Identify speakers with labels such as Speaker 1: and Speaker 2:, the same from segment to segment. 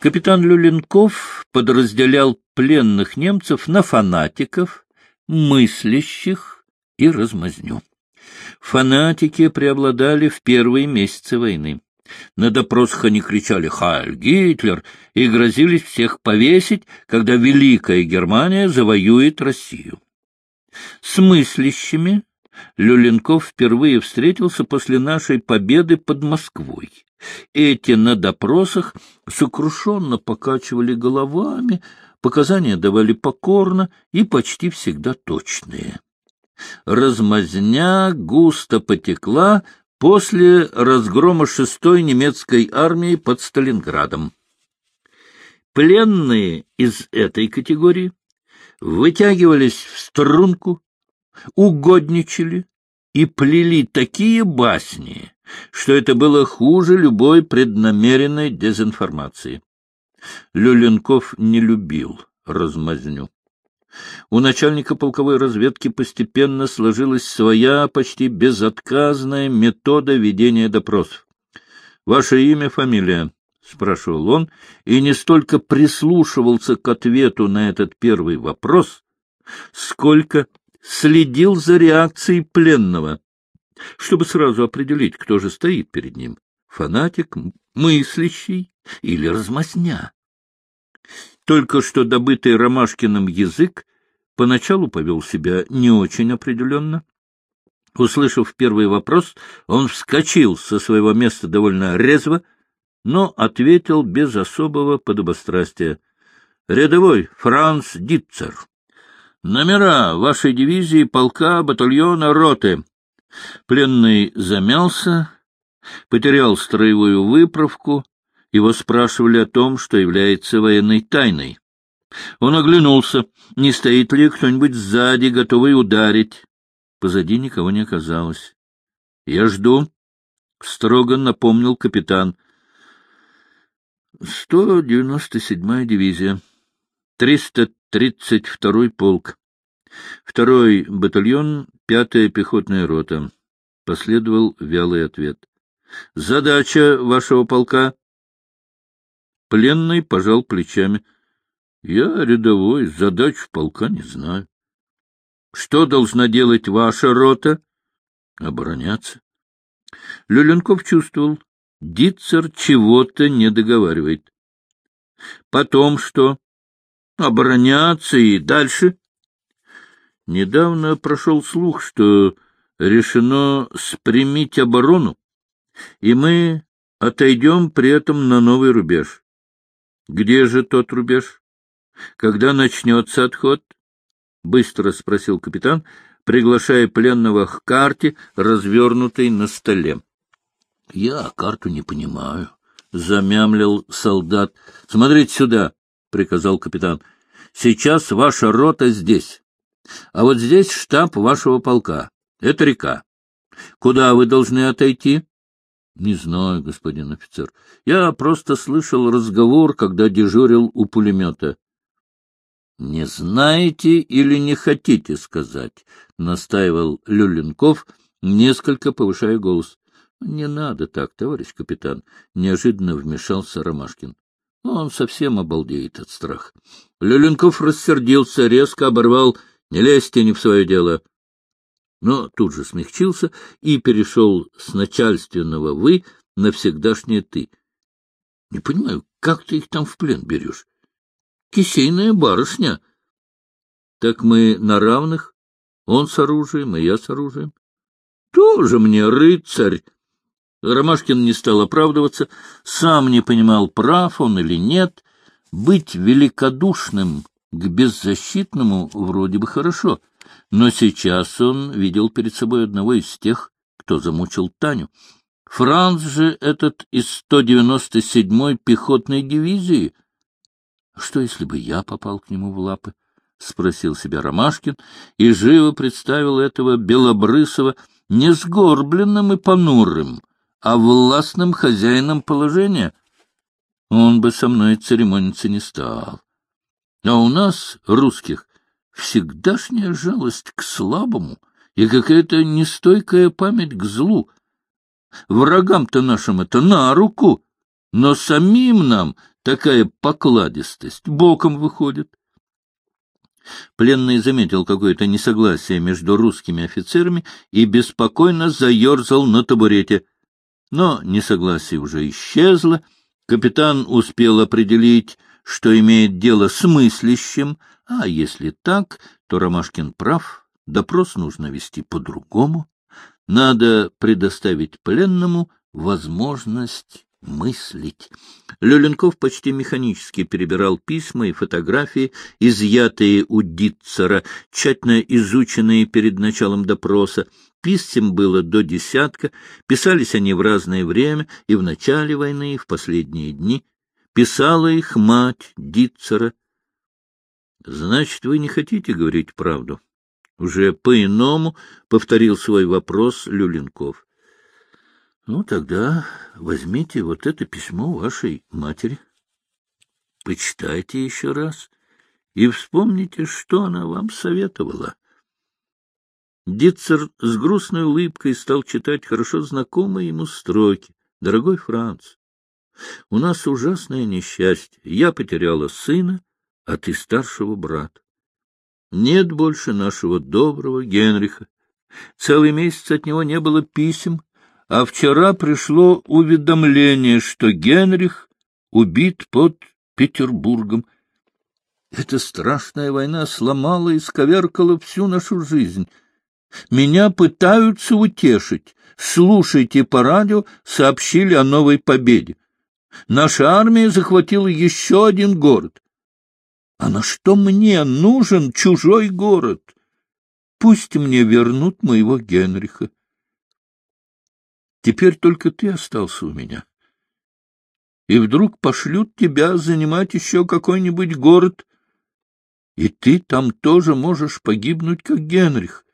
Speaker 1: Капитан Люленков подразделял пленных немцев на фанатиков, мыслящих и размазню. Фанатики преобладали в первые месяцы войны. На допросах они кричали «Хайль Гитлер!» и грозились всех повесить, когда Великая Германия завоюет Россию. С мыслящими Люленков впервые встретился после нашей победы под Москвой. Эти на допросах сокрушенно покачивали головами, показания давали покорно и почти всегда точные. Размазня густо потекла после разгрома шестой немецкой армии под Сталинградом. Пленные из этой категории вытягивались в струнку, угодничали и плели такие басни, что это было хуже любой преднамеренной дезинформации. Люленков не любил размазню. У начальника полковой разведки постепенно сложилась своя почти безотказная метода ведения допросов. «Ваше имя, фамилия?» — спрашивал он, и не столько прислушивался к ответу на этот первый вопрос, сколько следил за реакцией пленного, чтобы сразу определить, кто же стоит перед ним — фанатик, мыслящий или размазня. Только что добытый Ромашкиным язык поначалу повел себя не очень определенно. Услышав первый вопрос, он вскочил со своего места довольно резво, но ответил без особого подобострастия. — Рядовой Франц Дитцер. Номера вашей дивизии, полка, батальона, роты. Пленный замялся, потерял строевую выправку, его спрашивали о том, что является военной тайной. Он оглянулся, не стоит ли кто-нибудь сзади, готовый ударить. Позади никого не оказалось. — Я жду, — строго напомнил капитан. — Сто девяносто седьмая дивизия, триста тридцать второй полк, второй батальон, пятая пехотная рота. Последовал вялый ответ. — Задача вашего полка Пленный пожал плечами. — Я рядовой, задач полка не знаю. — Что должна делать ваша рота? — Обороняться. Люленков чувствовал, Дитцер чего-то не договаривает. — Потом что? Обороняться и дальше? Недавно прошел слух, что решено спрямить оборону, и мы отойдем при этом на новый рубеж. Где же тот рубеж? Когда начнется отход? — быстро спросил капитан, приглашая пленного к карте, развернутой на столе. — Я карту не понимаю, — замямлил солдат. — Смотрите сюда, — приказал капитан. — Сейчас ваша рота здесь. А вот здесь штаб вашего полка. Это река. Куда вы должны отойти? Не знаю, господин офицер. Я просто слышал разговор, когда дежурил у пулемета. Не знаете или не хотите сказать? настаивал Люленков, несколько повышая голос. Не надо так, товарищ капитан, неожиданно вмешался Ромашкин. Он совсем обалдеет от страха. Люленков рассердился, резко оборвал. Не лезьте не в свое дело но тут же смягчился и перешел с начальственного «вы» на всегдашнее «ты». — Не понимаю, как ты их там в плен берешь? Кисейная барышня. — Так мы на равных. Он с оружием, и я с оружием. — Тоже мне рыцарь. Ромашкин не стал оправдываться, сам не понимал, прав он или нет. Быть великодушным к беззащитному вроде бы хорошо — но сейчас он видел перед собой одного из тех, кто замучил Таню. Франц же этот из 197-й пехотной дивизии. Что, если бы я попал к нему в лапы? — спросил себя Ромашкин и живо представил этого Белобрысова не сгорбленным и понурым, а властным хозяином положения. Он бы со мной церемониться не стал. А у нас, русских, всегдашняя жалость к слабому и какая-то нестойкая память к злу. Врагам-то нашим это на руку, но самим нам такая покладистость боком выходит. Пленный заметил какое-то несогласие между русскими офицерами и беспокойно заерзал на табурете. Но несогласие уже исчезло, капитан успел определить, что имеет дело с мыслящим, а если так, то Ромашкин прав, допрос нужно вести по-другому. Надо предоставить пленному возможность мыслить. Люленков почти механически перебирал письма и фотографии, изъятые у Дитцера, тщательно изученные перед началом допроса. Писем было до десятка, писались они в разное время, и в начале войны, и в последние дни. Писала их мать Дитцера. — Значит, вы не хотите говорить правду? Уже по-иному повторил свой вопрос Люленков. Ну, тогда возьмите вот это письмо вашей матери, почитайте еще раз и вспомните, что она вам советовала. Дитцер с грустной улыбкой стал читать хорошо знакомые ему строки. «Дорогой Франц, у нас ужасное несчастье. Я потеряла сына, а ты старшего брата. Нет больше нашего доброго Генриха. Целый месяц от него не было писем, а вчера пришло уведомление, что Генрих убит под Петербургом. Эта страшная война сломала и сковеркала всю нашу жизнь. Меня пытаются утешить. Слушайте по радио, сообщили о новой победе. Наша армия захватила еще один город. А на что мне нужен чужой город? Пусть мне вернут моего Генриха. Теперь только ты остался у меня. И вдруг пошлют тебя занимать еще какой-нибудь город, и ты там тоже можешь погибнуть, как Генрих.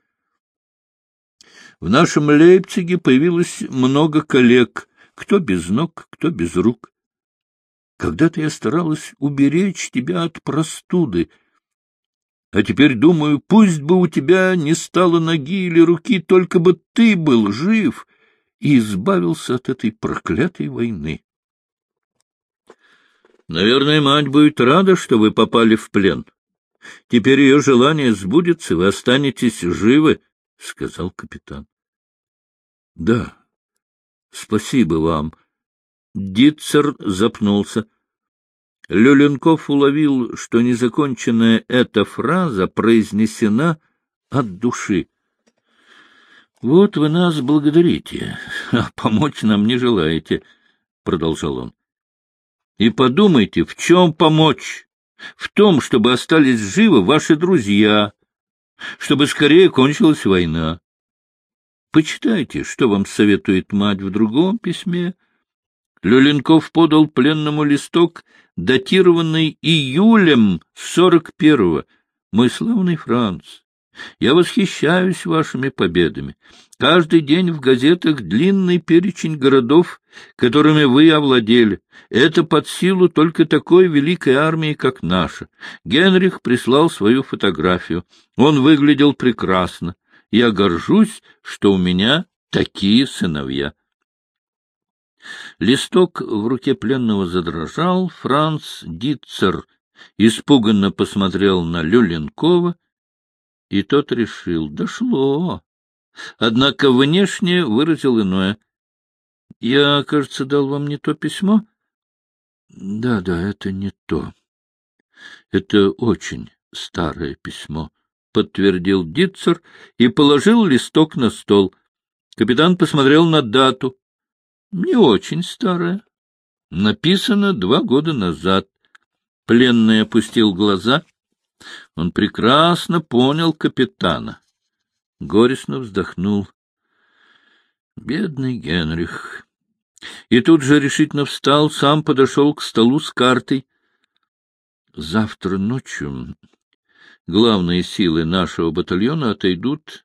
Speaker 1: В нашем Лейпциге появилось много коллег, кто без ног, кто без рук. Когда-то я старалась уберечь тебя от простуды, а теперь думаю, пусть бы у тебя не стало ноги или руки, только бы ты был жив — и избавился от этой проклятой войны. Наверное, мать будет рада, что вы попали в плен. Теперь ее желание сбудется, вы останетесь живы, — сказал капитан. — Да, спасибо вам. Дитцер запнулся. Люленков уловил, что незаконченная эта фраза произнесена от души. — Вот вы нас благодарите, а помочь нам не желаете, — продолжал он. — И подумайте, в чем помочь? В том, чтобы остались живы ваши друзья, чтобы скорее кончилась война. Почитайте, что вам советует мать в другом письме. Люленков подал пленному листок, датированный июлем сорок первого. Мой славный Франц, я восхищаюсь вашими победами. Каждый день в газетах длинный перечень городов, которыми вы овладели. Это под силу только такой великой армии, как наша. Генрих прислал свою фотографию. Он выглядел прекрасно. Я горжусь, что у меня такие сыновья. Листок в руке пленного задрожал. Франц Дитцер испуганно посмотрел на Люленкова и тот решил, дошло. Однако внешне выразил иное. — Я, кажется, дал вам не то письмо? Да, — Да-да, это не то. Это очень старое письмо, — подтвердил Дитцер и положил листок на стол. Капитан посмотрел на дату. Не очень старое. Написано два года назад. Пленный опустил глаза — он прекрасно понял капитана. Горестно вздохнул. Бедный Генрих. И тут же решительно встал, сам подошел к столу с картой. Завтра ночью главные силы нашего батальона отойдут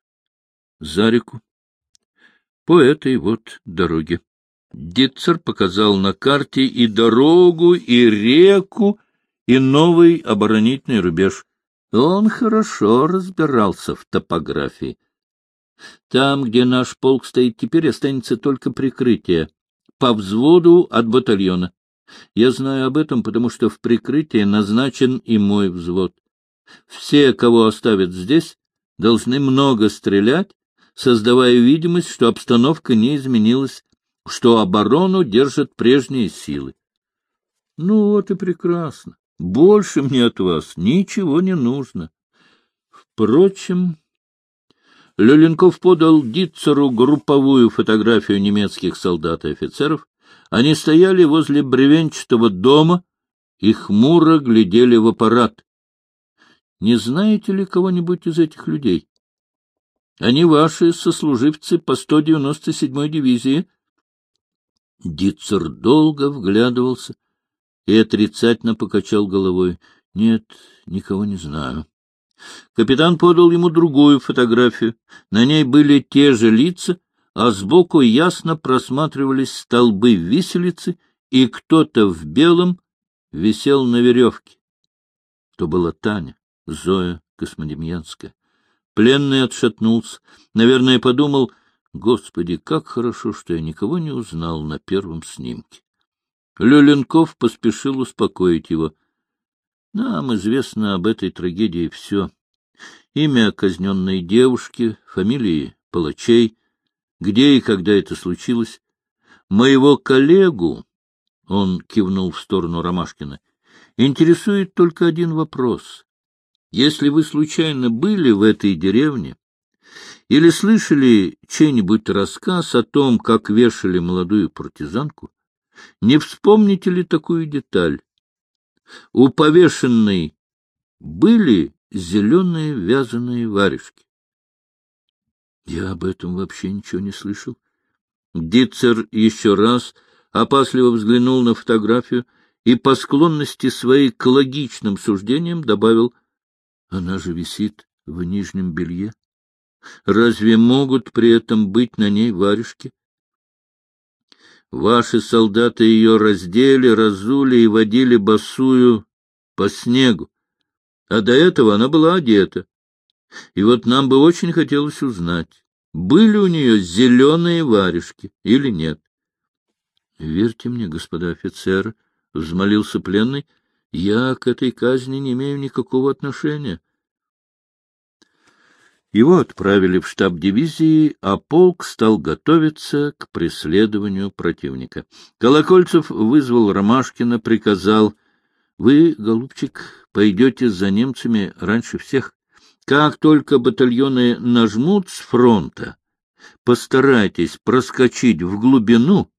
Speaker 1: за реку по этой вот дороге. Дитцер показал на карте и дорогу, и реку, и новый оборонительный рубеж. Он хорошо разбирался в топографии. Там, где наш полк стоит теперь, останется только прикрытие. По взводу от батальона. Я знаю об этом, потому что в прикрытии назначен и мой взвод. Все, кого оставят здесь, должны много стрелять, создавая видимость, что обстановка не изменилась, что оборону держат прежние силы. Ну вот и прекрасно. Больше мне от вас ничего не нужно. Впрочем, Люленков подал Дитцеру групповую фотографию немецких солдат и офицеров. Они стояли возле бревенчатого дома и хмуро глядели в аппарат. Не знаете ли кого-нибудь из этих людей? Они ваши сослуживцы по 197-й дивизии. Дитцер долго вглядывался и отрицательно покачал головой. — Нет, никого не знаю. Капитан подал ему другую фотографию. На ней были те же лица, а сбоку ясно просматривались столбы виселицы, и кто-то в белом висел на веревке. То была Таня, Зоя Космодемьянская. Пленный отшатнулся. Наверное, подумал, Господи, как хорошо, что я никого не узнал на первом снимке. Люленков поспешил успокоить его. Нам известно об этой трагедии все. Имя казненной девушки, фамилии палачей, где и когда это случилось. Моего коллегу, он кивнул в сторону Ромашкина, интересует только один вопрос. Если вы случайно были в этой деревне или слышали чей-нибудь рассказ о том, как вешали молодую партизанку, не вспомните ли такую деталь? У повешенной были зеленые вязаные варежки. Я об этом вообще ничего не слышал. Дитцер еще раз опасливо взглянул на фотографию и по склонности своей к логичным суждениям добавил, она же висит в нижнем белье. Разве могут при этом быть на ней варежки? Ваши солдаты ее раздели, разули и водили босую по снегу. А до этого она была одета. И вот нам бы очень хотелось узнать, были у нее зеленые варежки или нет. — Верьте мне, господа офицеры, — взмолился пленный, — я к этой казни не имею никакого отношения. — его отправили в штаб дивизии, а полк стал готовиться к преследованию противника. Колокольцев вызвал Ромашкина, приказал, — Вы, голубчик, пойдете за немцами раньше всех. Как только батальоны нажмут с фронта, постарайтесь проскочить в глубину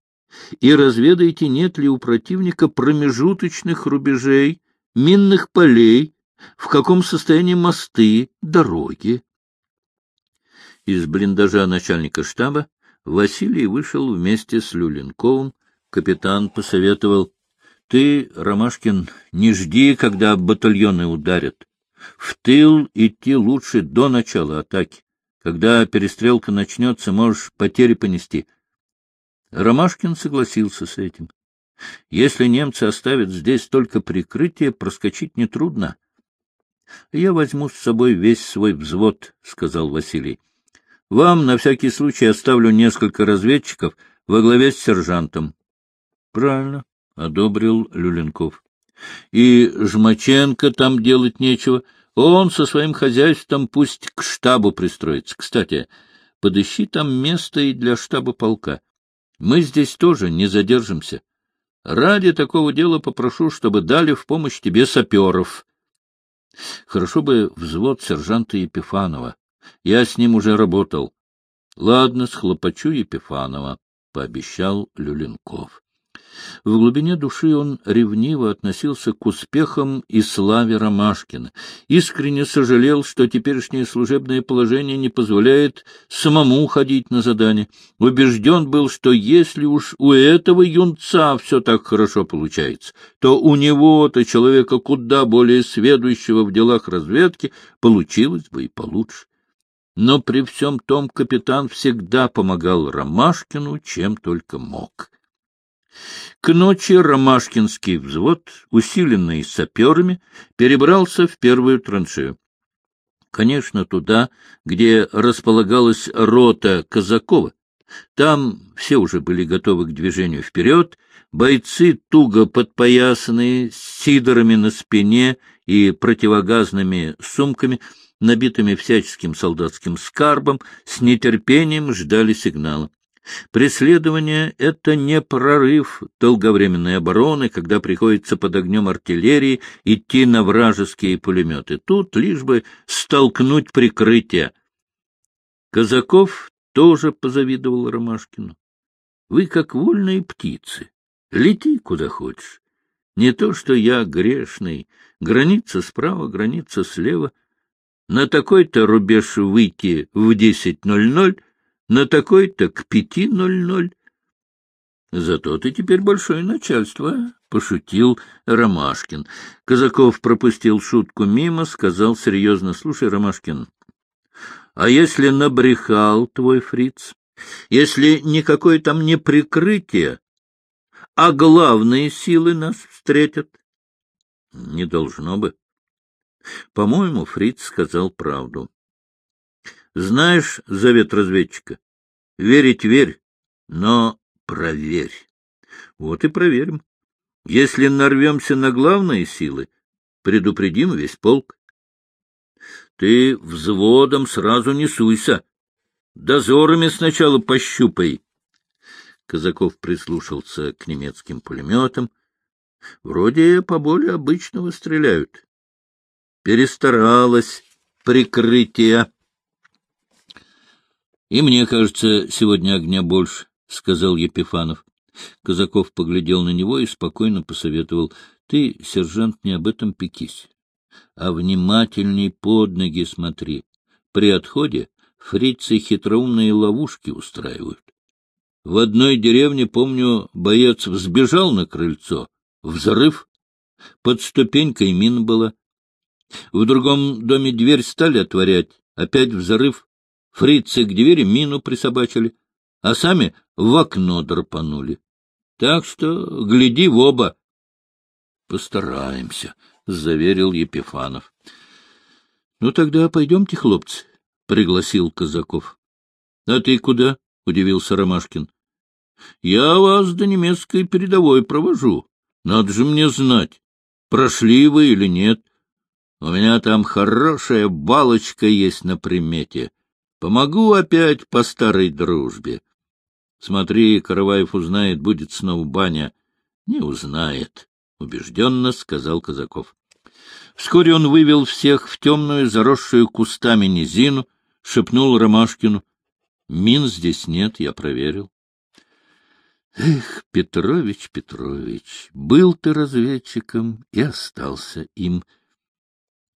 Speaker 1: и разведайте, нет ли у противника промежуточных рубежей, минных полей, в каком состоянии мосты, дороги. Из блиндажа начальника штаба Василий вышел вместе с Люленковым. Капитан посоветовал, — Ты, Ромашкин, не жди, когда батальоны ударят. В тыл идти лучше до начала атаки. Когда перестрелка начнется, можешь потери понести. Ромашкин согласился с этим. Если немцы оставят здесь только прикрытие, проскочить нетрудно. — Я возьму с собой весь свой взвод, — сказал Василий. Вам на всякий случай оставлю несколько разведчиков во главе с сержантом. — Правильно, — одобрил Люленков. — И Жмаченко там делать нечего. Он со своим хозяйством пусть к штабу пристроится. Кстати, подыщи там место и для штаба полка. Мы здесь тоже не задержимся. Ради такого дела попрошу, чтобы дали в помощь тебе саперов. Хорошо бы взвод сержанта Епифанова. Я с ним уже работал. — Ладно, схлопочу Епифанова, — пообещал Люленков. В глубине души он ревниво относился к успехам и славе Ромашкина, искренне сожалел, что теперешнее служебное положение не позволяет самому ходить на задание. Убежден был, что если уж у этого юнца все так хорошо получается, то у него-то, человека куда более сведущего в делах разведки, получилось бы и получше но при всем том капитан всегда помогал Ромашкину, чем только мог. К ночи Ромашкинский взвод, усиленный саперами, перебрался в первую траншею. Конечно, туда, где располагалась рота Казакова, Там все уже были готовы к движению вперед, бойцы, туго подпоясанные, с сидорами на спине и противогазными сумками, набитыми всяческим солдатским скарбом, с нетерпением ждали сигнала. Преследование — это не прорыв долговременной обороны, когда приходится под огнем артиллерии идти на вражеские пулеметы. Тут лишь бы столкнуть прикрытие. Казаков тоже позавидовал Ромашкину. Вы как вольные птицы. Лети куда хочешь. Не то, что я грешный. Граница справа, граница слева. На такой-то рубеж выйти в 10.00, на такой-то к 5.00. Зато ты теперь большое начальство, — пошутил Ромашкин. Казаков пропустил шутку мимо, сказал серьезно, — Слушай, Ромашкин, а если набрехал твой фриц? Если никакое там не прикрытие, а главные силы нас встретят? Не должно бы. По-моему, фриц сказал правду. Знаешь завет разведчика? Верить верь, но проверь. Вот и проверим. Если нарвемся на главные силы, предупредим весь полк. Ты взводом сразу не суйся. Дозорами сначала пощупай. Казаков прислушался к немецким пулеметам. Вроде поболее обычного стреляют. Перестаралась прикрытие. — И мне кажется, сегодня огня больше, — сказал Епифанов. Казаков поглядел на него и спокойно посоветовал. — Ты, сержант, не об этом пекись а внимательней под ноги смотри. При отходе фрицы хитроумные ловушки устраивают. В одной деревне, помню, боец взбежал на крыльцо. Взрыв. Под ступенькой мин была. В другом доме дверь стали отворять. Опять взрыв. Фрицы к двери мину присобачили, а сами в окно драпанули. Так что гляди в оба. Постараемся, — заверил Епифанов. — Ну тогда пойдемте, хлопцы, — пригласил Казаков. — А ты куда? — удивился Ромашкин. — Я вас до немецкой передовой провожу. Надо же мне знать, прошли вы или нет. У меня там хорошая балочка есть на примете. Помогу опять по старой дружбе. Смотри, Караваев узнает, будет снова баня. Не узнает убежденно сказал Казаков. Вскоре он вывел всех в темную, заросшую кустами низину, шепнул Ромашкину. — Мин здесь нет, я проверил. Эх, Петрович, Петрович, был ты разведчиком и остался им.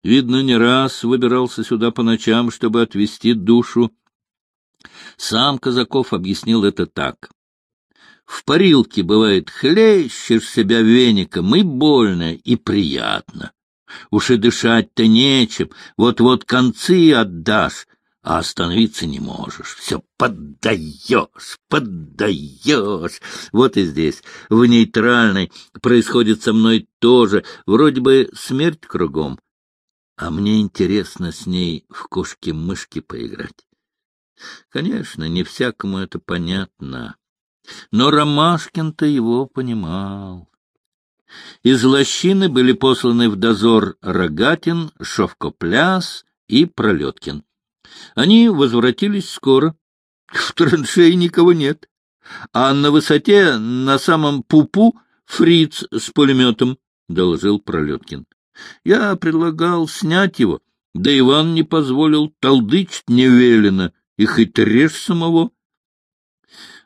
Speaker 1: Видно, не раз выбирался сюда по ночам, чтобы отвести душу. Сам Казаков объяснил это так. В парилке, бывает, хлещешь себя веником, и больно, и приятно. Уж и дышать-то нечем, вот-вот концы отдашь, а остановиться не можешь. Все поддаешь, поддаешь. Вот и здесь, в нейтральной, происходит со мной тоже, вроде бы смерть кругом. А мне интересно с ней в кошки-мышки поиграть. Конечно, не всякому это понятно. Но Ромашкин-то его понимал. Из лощины были посланы в дозор Рогатин, Шовкопляс и Пролеткин. Они возвратились скоро. В траншее никого нет. А на высоте, на самом пупу, фриц с пулеметом, — доложил Пролеткин. Я предлагал снять его, да Иван не позволил, толдычить не велено, и хоть режь самого.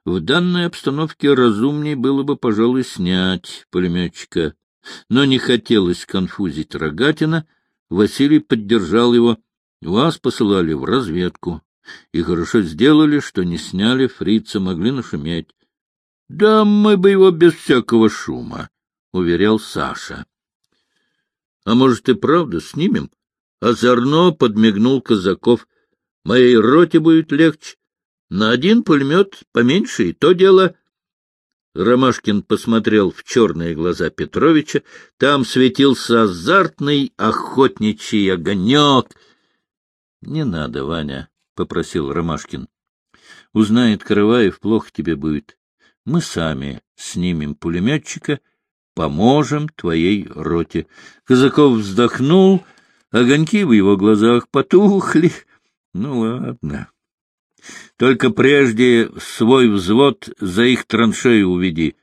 Speaker 1: В данной обстановке разумней было бы, пожалуй, снять пулеметчика. Но не хотелось конфузить Рогатина. Василий поддержал его. Вас посылали в разведку. И хорошо сделали, что не сняли, фрица могли нашуметь. — Да мы бы его без всякого шума, — уверял Саша. — А может, и правда снимем? Озорно подмигнул Казаков. — Моей роте будет легче. На один пулемет поменьше, и то дело. Ромашкин посмотрел в черные глаза Петровича. Там светился азартный охотничий огонек. — Не надо, Ваня, — попросил Ромашкин. Узнает Караваев, плохо тебе будет. Мы сами снимем пулеметчика, поможем твоей роте. Казаков вздохнул, огоньки в его глазах потухли. Ну, ладно. Только прежде свой взвод за их траншею уведи,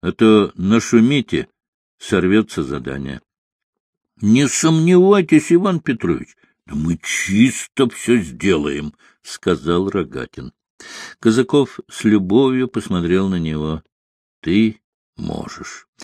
Speaker 1: а то нашумите, сорвется задание. — Не сомневайтесь, Иван Петрович, да мы чисто все сделаем, — сказал Рогатин. Казаков с любовью посмотрел на него. — Ты можешь.